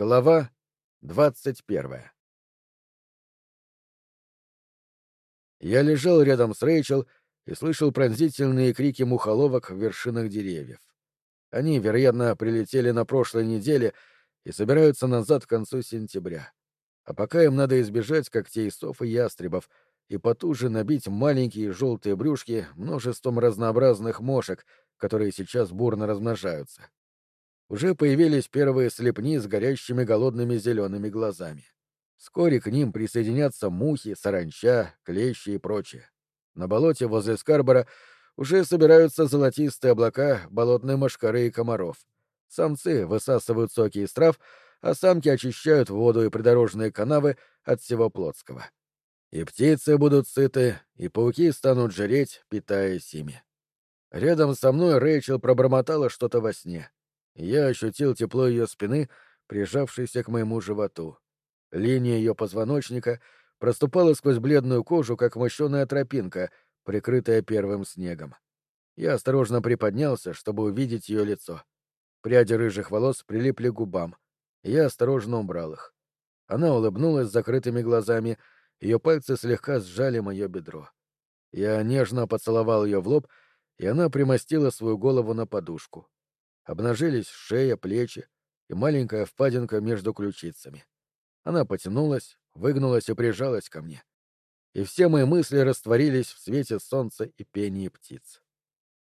Глава двадцать первая Я лежал рядом с Рэйчел и слышал пронзительные крики мухоловок в вершинах деревьев. Они, вероятно, прилетели на прошлой неделе и собираются назад к концу сентября. А пока им надо избежать когтей сов и ястребов и потуже набить маленькие желтые брюшки множеством разнообразных мошек, которые сейчас бурно размножаются. Уже появились первые слепни с горящими голодными зелеными глазами. Вскоре к ним присоединятся мухи, саранча, клещи и прочее. На болоте возле Скарбора уже собираются золотистые облака болотной мошкары и комаров. Самцы высасывают соки из трав, а самки очищают воду и придорожные канавы от всего плотского. И птицы будут сыты, и пауки станут жреть, питаясь ими. Рядом со мной Рэйчел пробормотала что-то во сне. Я ощутил тепло ее спины, прижавшейся к моему животу. Линия ее позвоночника проступала сквозь бледную кожу, как мощеная тропинка, прикрытая первым снегом. Я осторожно приподнялся, чтобы увидеть ее лицо. Пряди рыжих волос прилипли к губам. Я осторожно убрал их. Она улыбнулась с закрытыми глазами, ее пальцы слегка сжали мое бедро. Я нежно поцеловал ее в лоб, и она примостила свою голову на подушку. Обнажились шея, плечи и маленькая впадинка между ключицами. Она потянулась, выгнулась и прижалась ко мне и все мои мысли растворились в свете солнца и пении птиц.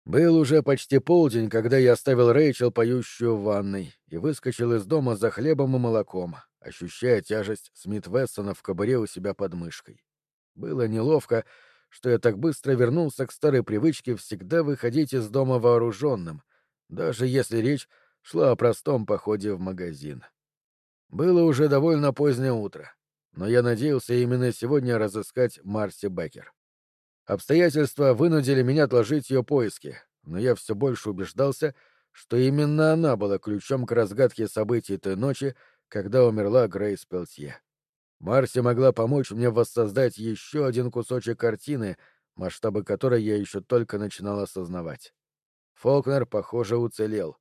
Был уже почти полдень, когда я оставил Рэйчел поющую в ванной и выскочил из дома за хлебом и молоком, ощущая тяжесть Смит Вессона в кобуре у себя под мышкой. Было неловко, что я так быстро вернулся к старой привычке всегда выходить из дома вооруженным, даже если речь шла о простом походе в магазин. Было уже довольно позднее утро но я надеялся именно сегодня разыскать Марси Беккер. Обстоятельства вынудили меня отложить ее поиски, но я все больше убеждался, что именно она была ключом к разгадке событий той ночи, когда умерла Грейс Пелтье. Марси могла помочь мне воссоздать еще один кусочек картины, масштабы которой я еще только начинал осознавать. Фолкнер, похоже, уцелел.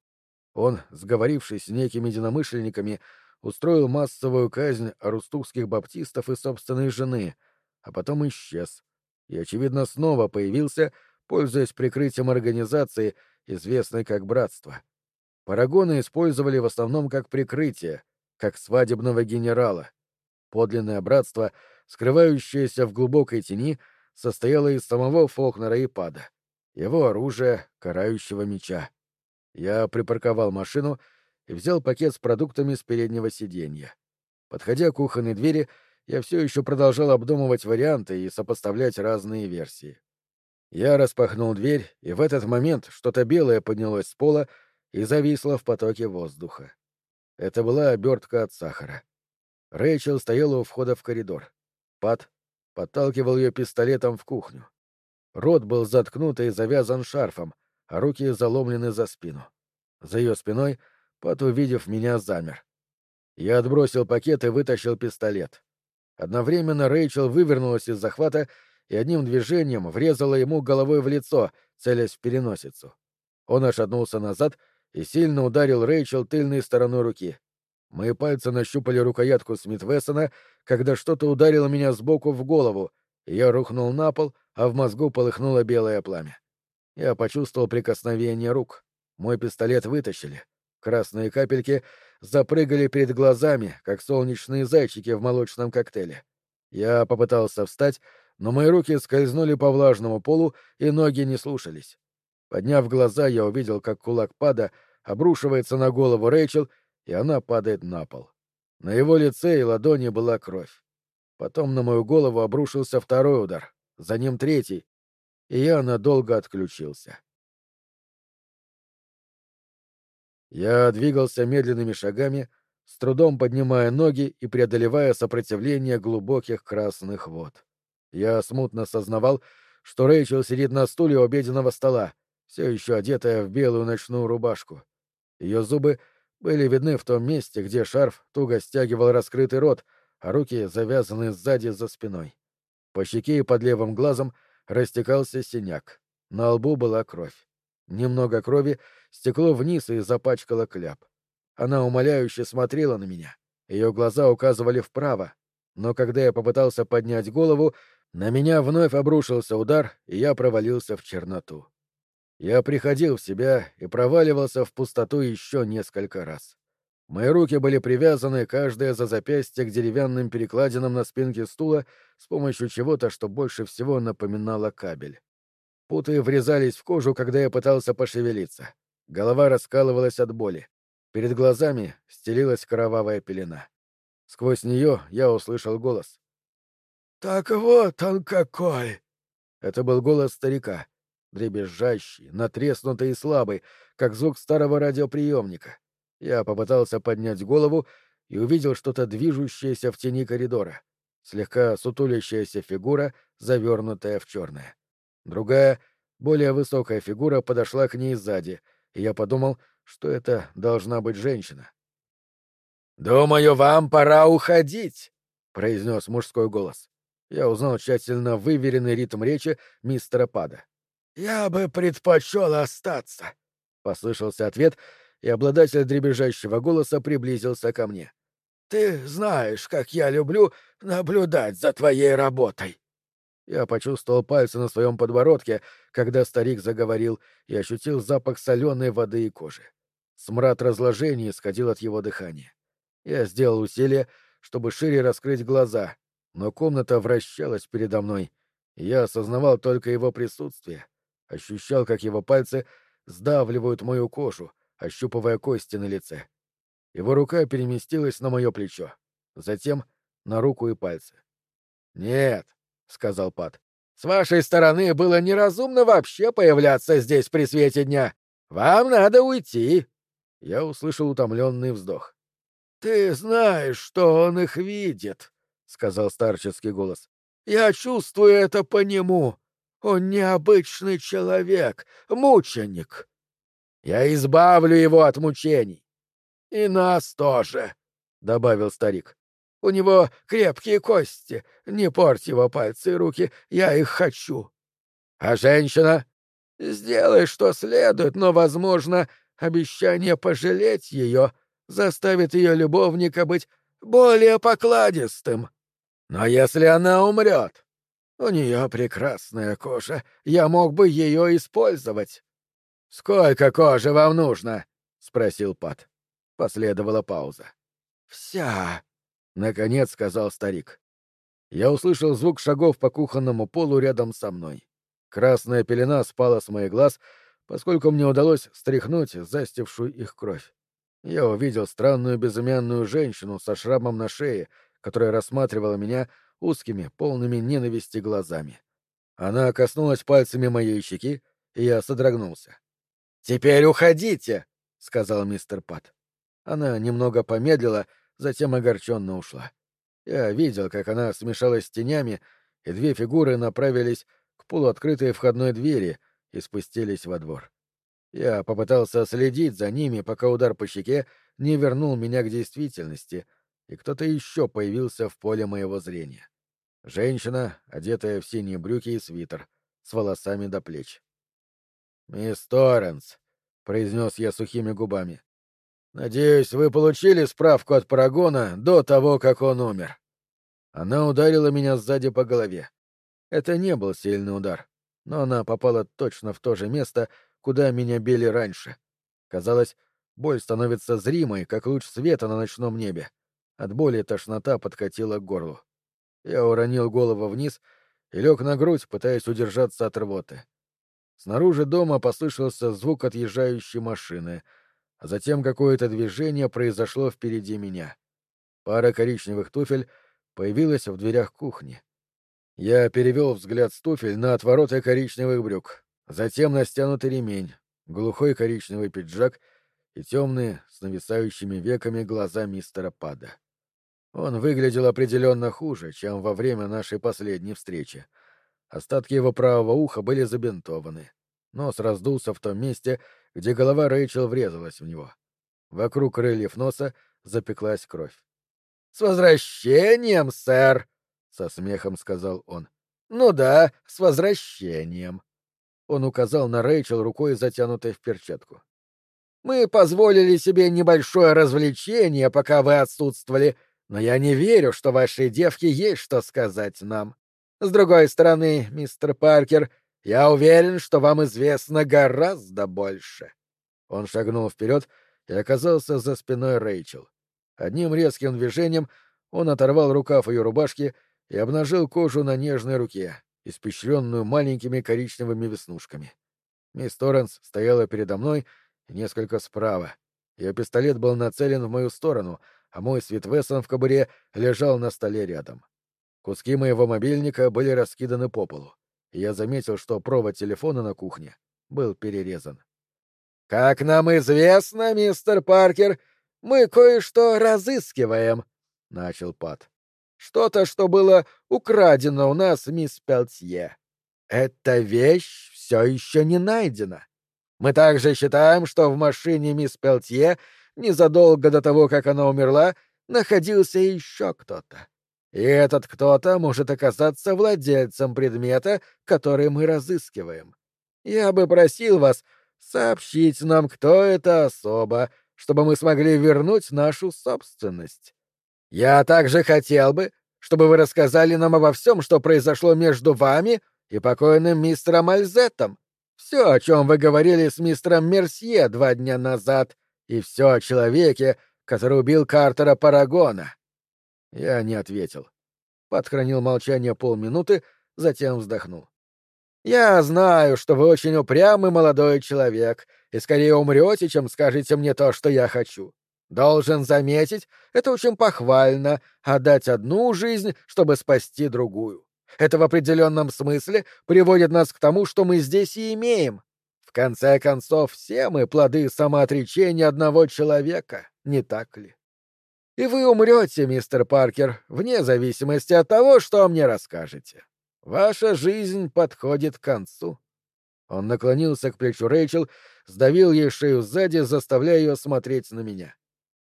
Он, сговорившись с некими единомышленниками, устроил массовую казнь арустухских баптистов и собственной жены, а потом исчез. И, очевидно, снова появился, пользуясь прикрытием организации, известной как «Братство». Парагоны использовали в основном как прикрытие, как свадебного генерала. Подлинное братство, скрывающееся в глубокой тени, состояло из самого Фолкнера и Пада, его оружия, карающего меча. Я припарковал машину и взял пакет с продуктами с переднего сиденья. Подходя к кухонной двери, я все еще продолжал обдумывать варианты и сопоставлять разные версии. Я распахнул дверь, и в этот момент что-то белое поднялось с пола и зависло в потоке воздуха. Это была обертка от сахара. Рэйчел стояла у входа в коридор. Пат подталкивал ее пистолетом в кухню. Рот был заткнут и завязан шарфом, а руки заломлены за спину. За ее спиной — Пат, увидев меня, замер. Я отбросил пакет и вытащил пистолет. Одновременно Рэйчел вывернулась из захвата и одним движением врезала ему головой в лицо, целясь в переносицу. Он ошатнулся назад и сильно ударил Рэйчел тыльной стороной руки. Мои пальцы нащупали рукоятку Смит-Вессона, когда что-то ударило меня сбоку в голову, и я рухнул на пол, а в мозгу полыхнуло белое пламя. Я почувствовал прикосновение рук. Мой пистолет вытащили. Красные капельки запрыгали перед глазами, как солнечные зайчики в молочном коктейле. Я попытался встать, но мои руки скользнули по влажному полу, и ноги не слушались. Подняв глаза, я увидел, как кулак пада обрушивается на голову Рэйчел, и она падает на пол. На его лице и ладони была кровь. Потом на мою голову обрушился второй удар, за ним третий, и я надолго отключился. Я двигался медленными шагами, с трудом поднимая ноги и преодолевая сопротивление глубоких красных вод. Я смутно сознавал, что Рэйчел сидит на стуле у обеденного стола, все еще одетая в белую ночную рубашку. Ее зубы были видны в том месте, где шарф туго стягивал раскрытый рот, а руки завязаны сзади за спиной. По щеке и под левым глазом растекался синяк. На лбу была кровь. Немного крови стекло вниз и запачкало кляп. Она умоляюще смотрела на меня. Ее глаза указывали вправо. Но когда я попытался поднять голову, на меня вновь обрушился удар, и я провалился в черноту. Я приходил в себя и проваливался в пустоту еще несколько раз. Мои руки были привязаны, каждая за запястье к деревянным перекладинам на спинке стула с помощью чего-то, что больше всего напоминало кабель. Путы врезались в кожу, когда я пытался пошевелиться. Голова раскалывалась от боли. Перед глазами стелилась кровавая пелена. Сквозь нее я услышал голос. «Так вот он какой!» Это был голос старика, дребезжащий, натреснутый и слабый, как звук старого радиоприемника. Я попытался поднять голову и увидел что-то движущееся в тени коридора. Слегка сутулящаяся фигура, завернутая в черное. Другая, более высокая фигура подошла к ней сзади, и я подумал, что это должна быть женщина. «Думаю, вам пора уходить», — произнес мужской голос. Я узнал тщательно выверенный ритм речи мистера Пада. «Я бы предпочел остаться», — послышался ответ, и обладатель дребезжащего голоса приблизился ко мне. «Ты знаешь, как я люблю наблюдать за твоей работой». Я почувствовал пальцы на своем подбородке, когда старик заговорил, и ощутил запах соленой воды и кожи. Смрад разложения исходил от его дыхания. Я сделал усилие, чтобы шире раскрыть глаза, но комната вращалась передо мной, и я осознавал только его присутствие, ощущал, как его пальцы сдавливают мою кожу, ощупывая кости на лице. Его рука переместилась на мое плечо, затем на руку и пальцы. «Нет», — сказал Пат, — «с вашей стороны было неразумно вообще появляться здесь при свете дня. Вам надо уйти». Я услышал утомленный вздох. «Ты знаешь, что он их видит», — сказал старческий голос. «Я чувствую это по нему. Он необычный человек, мученик. Я избавлю его от мучений. И нас тоже, — добавил старик. У него крепкие кости. Не порть его пальцы и руки, я их хочу. А женщина? Сделай, что следует, но, возможно, обещание пожалеть ее заставит ее любовника быть более покладистым. Но если она умрет, у нее прекрасная кожа, я мог бы ее использовать. «Сколько кожи вам нужно?» — спросил Пат. Последовала пауза. «Вся», — наконец сказал старик. Я услышал звук шагов по кухонному полу рядом со мной. Красная пелена спала с моих глаз, поскольку мне удалось стряхнуть застившую их кровь. Я увидел странную безымянную женщину со шрамом на шее, которая рассматривала меня узкими, полными ненависти глазами. Она коснулась пальцами моей щеки, и я содрогнулся. «Теперь уходите!» — сказал мистер Пат. Она немного помедлила, затем огорченно ушла. Я видел, как она смешалась с тенями, и две фигуры направились к полуоткрытой входной двери и спустились во двор. Я попытался следить за ними, пока удар по щеке не вернул меня к действительности, и кто-то еще появился в поле моего зрения. Женщина, одетая в синие брюки и свитер, с волосами до плеч. «Мисс Торренс», — произнес я сухими губами, — «надеюсь, вы получили справку от Парагона до того, как он умер». Она ударила меня сзади по голове. Это не был сильный удар, но она попала точно в то же место, куда меня били раньше. Казалось, боль становится зримой, как луч света на ночном небе. От боли тошнота подкатила к горлу. Я уронил голову вниз и лег на грудь, пытаясь удержаться от рвоты. Снаружи дома послышался звук отъезжающей машины, а затем какое-то движение произошло впереди меня. Пара коричневых туфель появилась в дверях кухни. Я перевел взгляд с туфель на отвороты коричневых брюк, затем на стянутый ремень, глухой коричневый пиджак и темные, с нависающими веками глаза мистера Пада. Он выглядел определенно хуже, чем во время нашей последней встречи — Остатки его правого уха были забинтованы. Нос раздулся в том месте, где голова Рэйчел врезалась в него. Вокруг крыльев носа запеклась кровь. «С возвращением, сэр!» — со смехом сказал он. «Ну да, с возвращением!» Он указал на Рэйчел рукой, затянутой в перчатку. Мы позволили себе небольшое развлечение, пока вы отсутствовали, но я не верю, что вашей девке есть что сказать нам. С другой стороны, мистер Паркер, я уверен, что вам известно гораздо больше. Он шагнул вперед и оказался за спиной Рэйчел. Одним резким движением он оторвал рукав ее рубашки и обнажил кожу на нежной руке, испещренную маленькими коричневыми веснушками. Мисс Торренс стояла передо мной несколько справа. Ее пистолет был нацелен в мою сторону, а мой Свит Вессон в кобуре лежал на столе рядом. Куски моего мобильника были раскиданы по полу, я заметил, что провод телефона на кухне был перерезан. «Как нам известно, мистер Паркер, мы кое-что разыскиваем», — начал Пат. «Что-то, что было украдено у нас, мисс Пелтье. Эта вещь все еще не найдена. Мы также считаем, что в машине мисс Пелтье незадолго до того, как она умерла, находился еще кто-то. И этот кто-то может оказаться владельцем предмета, который мы разыскиваем. Я бы просил вас сообщить нам, кто это особо, чтобы мы смогли вернуть нашу собственность. Я также хотел бы, чтобы вы рассказали нам обо всем, что произошло между вами и покойным мистером Альзетом. Все, о чем вы говорили с мистером Мерсье два дня назад, и все о человеке, который убил Картера Парагона. Я не ответил. Подхранил молчание полминуты, затем вздохнул. Я знаю, что вы очень упрямый молодой человек, и скорее умрете, чем скажете мне то, что я хочу. Должен заметить, это очень похвально — отдать одну жизнь, чтобы спасти другую. Это в определенном смысле приводит нас к тому, что мы здесь и имеем. В конце концов, все мы плоды самоотречения одного человека, не так ли? И вы умрете, мистер Паркер, вне зависимости от того, что мне расскажете. Ваша жизнь подходит к концу. Он наклонился к плечу Рэйчел, сдавил ей шею сзади, заставляя ее смотреть на меня.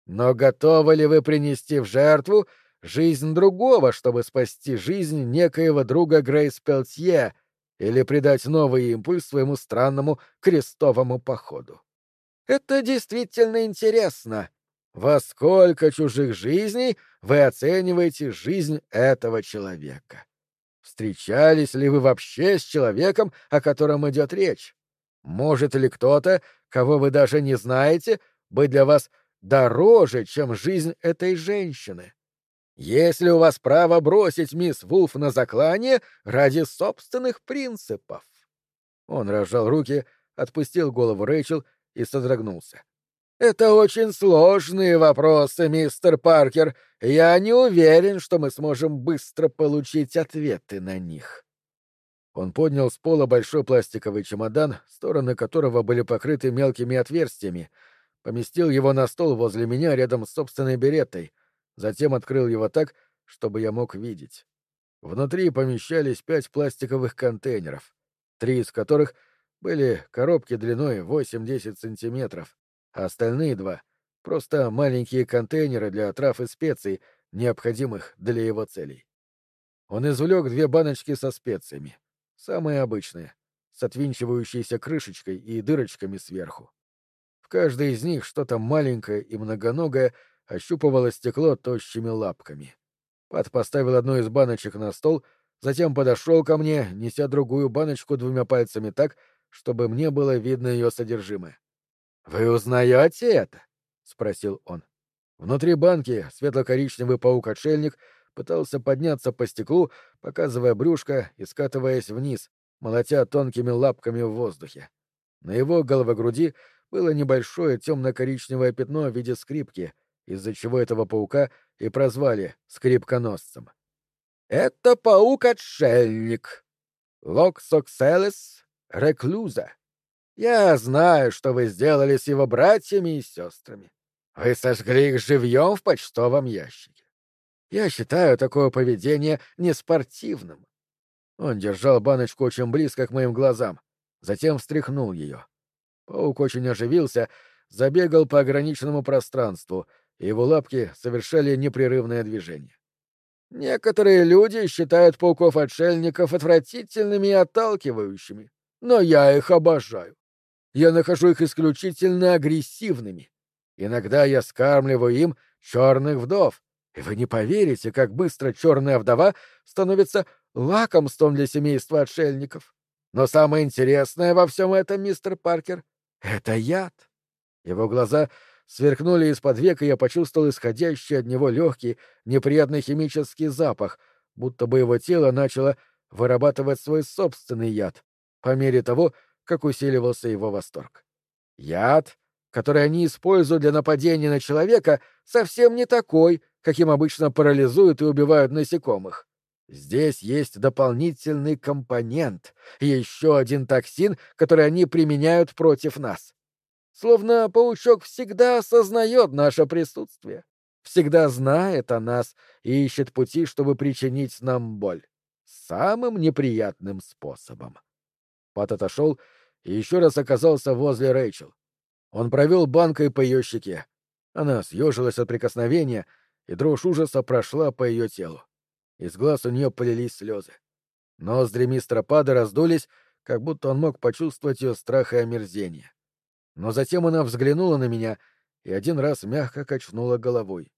Но готовы ли вы принести в жертву жизнь другого, чтобы спасти жизнь некоего друга Грейс Пелтье или придать новый импульс своему странному крестовому походу? Это действительно интересно. Во сколько чужих жизней вы оцениваете жизнь этого человека? Встречались ли вы вообще с человеком, о котором идет речь? Может ли кто-то, кого вы даже не знаете, быть для вас дороже, чем жизнь этой женщины? Есть ли у вас право бросить мисс Вулф на заклание ради собственных принципов? Он разжал руки, отпустил голову Рэйчел и содрогнулся. Это очень сложные вопросы, мистер Паркер. Я не уверен, что мы сможем быстро получить ответы на них. Он поднял с пола большой пластиковый чемодан, стороны которого были покрыты мелкими отверстиями, поместил его на стол возле меня рядом с собственной беретой, затем открыл его так, чтобы я мог видеть. Внутри помещались пять пластиковых контейнеров, три из которых были коробки длиной 8-10 сантиметров, а остальные два — просто маленькие контейнеры для трав и специй, необходимых для его целей. Он извлек две баночки со специями, самые обычные, с отвинчивающейся крышечкой и дырочками сверху. В каждой из них что-то маленькое и многоногое — ощупывала стекло тощими лапками. Пат поставил одну из баночек на стол, затем подошел ко мне, неся другую баночку двумя пальцами так, чтобы мне было видно ее содержимое. «Вы узнаете это?» — спросил он. Внутри банки светло-коричневый паук-отшельник пытался подняться по стеклу, показывая брюшко и скатываясь вниз, молотя тонкими лапками в воздухе. На его головогруди было небольшое темно-коричневое пятно в виде скрипки, из-за чего этого паука и прозвали скрипконосцем. «Это паук-отшельник. Локсокселес реклюза. Я знаю, что вы сделали с его братьями и сестрами. Вы сожгли их живьем в почтовом ящике. Я считаю такое поведение неспортивным». Он держал баночку очень близко к моим глазам, затем встряхнул ее. Паук очень оживился, забегал по ограниченному пространству — и его лапки совершали непрерывное движение. Некоторые люди считают пауков-отшельников отвратительными и отталкивающими, но я их обожаю. Я нахожу их исключительно агрессивными. Иногда я скармливаю им черных вдов, и вы не поверите, как быстро черная вдова становится лакомством для семейства отшельников. Но самое интересное во всем этом, мистер Паркер, — это яд. Его глаза сверкнули из-под век, и я почувствовал исходящий от него легкий, неприятный химический запах, будто бы его тело начало вырабатывать свой собственный яд, по мере того, как усиливался его восторг. Яд, который они используют для нападения на человека, совсем не такой, каким обычно парализуют и убивают насекомых. Здесь есть дополнительный компонент, еще один токсин, который они применяют против нас. Словно паучок всегда осознает наше присутствие, всегда знает о нас и ищет пути, чтобы причинить нам боль. Самым неприятным способом. Пат отошел и еще раз оказался возле Рэйчел. Он провел банкой по ее щеке. Она съежилась от прикосновения, и дрожь ужаса прошла по ее телу. Из глаз у нее полились слезы. Ноздри мистера Пада раздулись, как будто он мог почувствовать ее страх и омерзение. Но затем она взглянула на меня и один раз мягко качнула головой.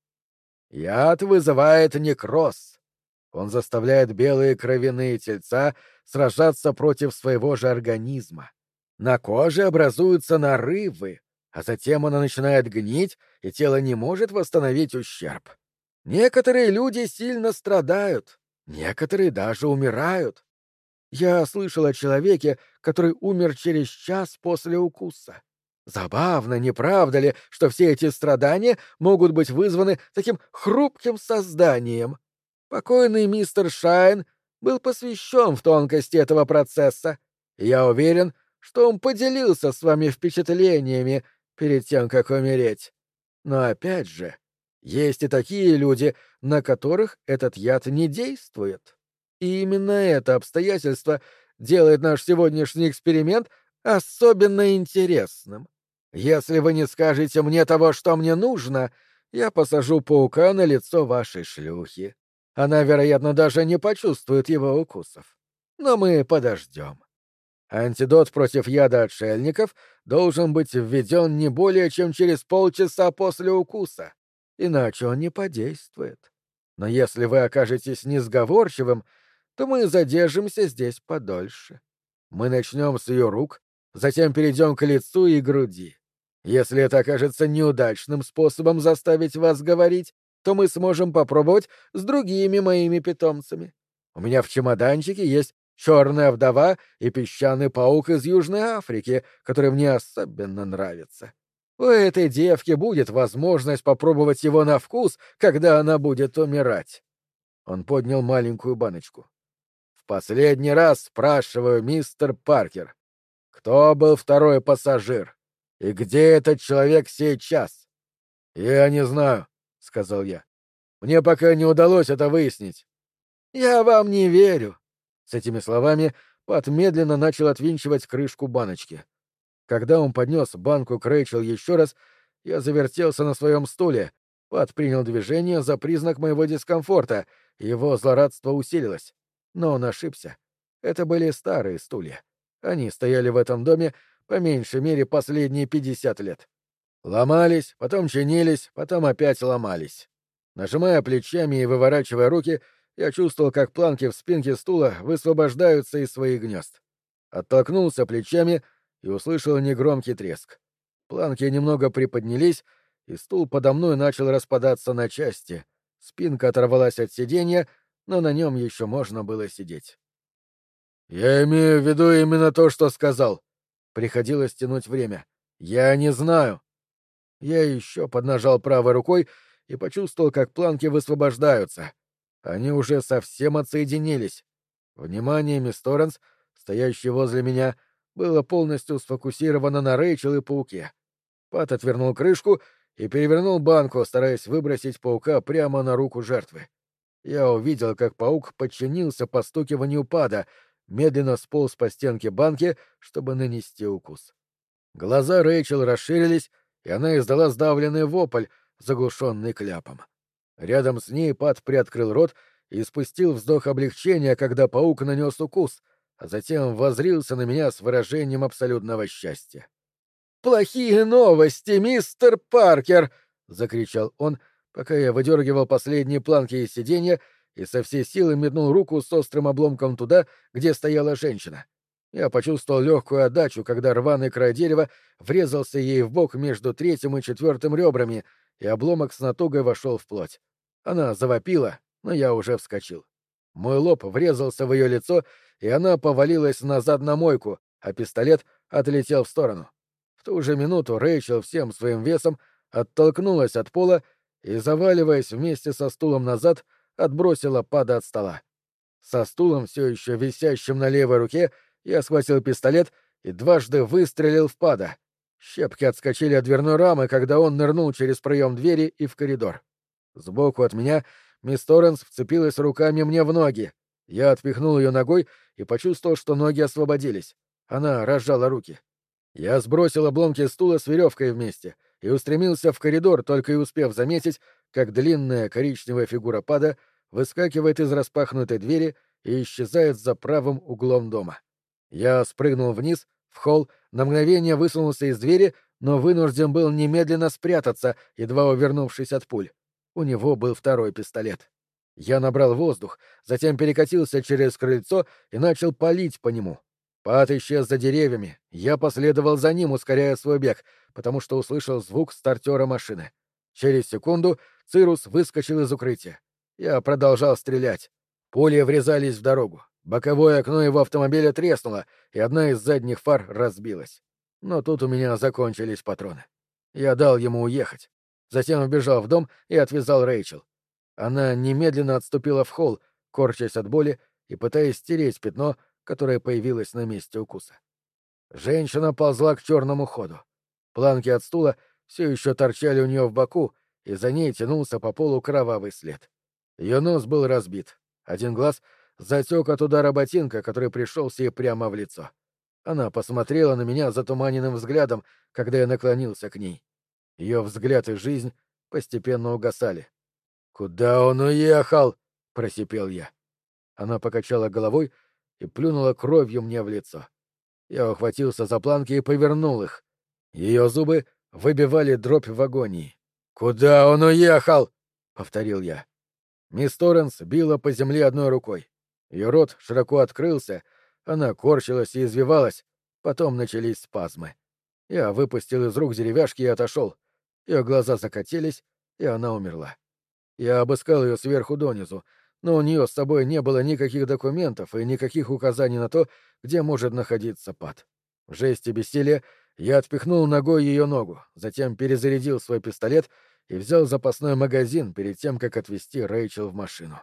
«Яд вызывает некроз. Он заставляет белые кровяные тельца сражаться против своего же организма. На коже образуются нарывы, а затем она начинает гнить, и тело не может восстановить ущерб. Некоторые люди сильно страдают, некоторые даже умирают. Я слышал о человеке, который умер через час после укуса. Забавно, не правда ли, что все эти страдания могут быть вызваны таким хрупким созданием? Покойный мистер Шайн был посвящен в тонкости этого процесса. я уверен, что он поделился с вами впечатлениями перед тем, как умереть. Но опять же, есть и такие люди, на которых этот яд не действует. И именно это обстоятельство делает наш сегодняшний эксперимент особенно интересным. Если вы не скажете мне того, что мне нужно, я посажу паука на лицо вашей шлюхи. Она, вероятно, даже не почувствует его укусов. Но мы подождем. Антидот против яда отшельников должен быть введен не более чем через полчаса после укуса иначе он не подействует. Но если вы окажетесь несговорчивым, то мы задержимся здесь подольше. Мы начнем с ее рук, затем перейдем к лицу и груди. Если это окажется неудачным способом заставить вас говорить, то мы сможем попробовать с другими моими питомцами. У меня в чемоданчике есть черная вдова и песчаный паук из Южной Африки, который мне особенно нравится. У этой девки будет возможность попробовать его на вкус, когда она будет умирать. Он поднял маленькую баночку. В последний раз спрашиваю, мистер Паркер, кто был второй пассажир? И где этот человек сейчас? Я не знаю, сказал я. Мне пока не удалось это выяснить. Я вам не верю. С этими словами Пат медленно начал отвинчивать крышку баночки. Когда он поднес банку к Рэйчел еще раз, я завертелся на своем стуле. Пат принял движение за признак моего дискомфорта, его злорадство усилилось. Но он ошибся. Это были старые стулья. Они стояли в этом доме по меньшей мере последние пятьдесят лет. Ломались, потом чинились, потом опять ломались. Нажимая плечами и выворачивая руки, я чувствовал, как планки в спинке стула высвобождаются из своих гнезд. Оттолкнулся плечами — и услышал негромкий треск. Планки немного приподнялись, и стул подо мной начал распадаться на части. Спинка оторвалась от сиденья, но на нем еще можно было сидеть. «Я имею в виду именно то, что сказал». Приходилось тянуть время. «Я не знаю». Я еще поднажал правой рукой и почувствовал, как планки высвобождаются. Они уже совсем отсоединились. Внимание, мисс Торренс, стоящий возле меня, — было полностью сфокусировано на Рэйчел и пауке. Пат отвернул крышку и перевернул банку, стараясь выбросить паука прямо на руку жертвы. Я увидел, как паук подчинился постукиванию пада, медленно сполз по стенке банки, чтобы нанести укус. Глаза Рэйчел расширились, и она издала сдавленный вопль, заглушенный кляпом. Рядом с ней Пат приоткрыл рот и спустил вздох облегчения, когда паук нанес укус — а затем возрился на меня с выражением абсолютного счастья. плохие новости, мистер Паркер!» — закричал он, пока я выдергивал последние планки из сиденья и со всей силы метнул руку с острым обломком туда, где стояла женщина. Я почувствовал легкую отдачу, когда рваный край дерева врезался ей в бок между третьим и четвертым ребрами, и обломок с натугой вошел в плоть. Она завопила, но я уже вскочил. Мой лоб врезался в ее лицо, и она повалилась назад на мойку, а пистолет отлетел в сторону. В ту же минуту Рэйчел всем своим весом оттолкнулась от пола и, заваливаясь вместе со стулом назад, отбросила пада от стола. Со стулом, все еще висящим на левой руке, я схватил пистолет и дважды выстрелил в пада. Щепки отскочили от дверной рамы, когда он нырнул через проем двери и в коридор. Сбоку от меня мисс Торренс вцепилась руками мне в ноги. Я отпихнул ее ногой и почувствовал, что ноги освободились. Она разжала руки. Я сбросил обломки стула с веревкой вместе и устремился в коридор, только и успев заметить, как длинная коричневая фигура пада выскакивает из распахнутой двери и исчезает за правым углом дома. Я спрыгнул вниз, в холл, на мгновение высунулся из двери, но вынужден был немедленно спрятаться, едва увернувшись от пуль. У него был второй пистолет. Я набрал воздух, затем перекатился через крыльцо и начал палить по нему. Пат исчез за деревьями. Я последовал за ним, ускоряя свой бег, потому что услышал звук стартера машины. Через секунду Цирус выскочил из укрытия. Я продолжал стрелять. Пули врезались в дорогу. Боковое окно его автомобиля треснуло, и одна из задних фар разбилась. Но тут у меня закончились патроны. Я дал ему уехать. Затем вбежал в дом и отвязал Рэйчел. Она немедленно отступила в холл, корчась от боли и пытаясь стереть пятно, которое появилось на месте укуса. Женщина ползла к черному ходу. Планки от стула все еще торчали у нее в боку, и за ней тянулся по полу кровавый след. Ее нос был разбит. Один глаз — затек от удара ботинка, который пришелся ей прямо в лицо. Она посмотрела на меня затуманенным взглядом, когда я наклонился к ней. Ее взгляд и жизнь постепенно угасали. «Куда он уехал?» — просипел я. Она покачала головой и плюнула кровью мне в лицо. Я ухватился за планки и повернул их. Ее зубы выбивали дробь в агонии. «Куда он уехал?» — повторил я. Мисс Торренс била по земле одной рукой. Ее рот широко открылся, она корчилась и извивалась, потом начались спазмы. Я выпустил из рук деревяшки и отошел. Ее глаза закатились, и она умерла. Я обыскал ее сверху донизу, но у нее с собой не было никаких документов и никаких указаний на то, где может находиться пад. В жесте бессилия я отпихнул ногой ее ногу, затем перезарядил свой пистолет и взял запасной магазин перед тем, как отвезти Рэйчел в машину.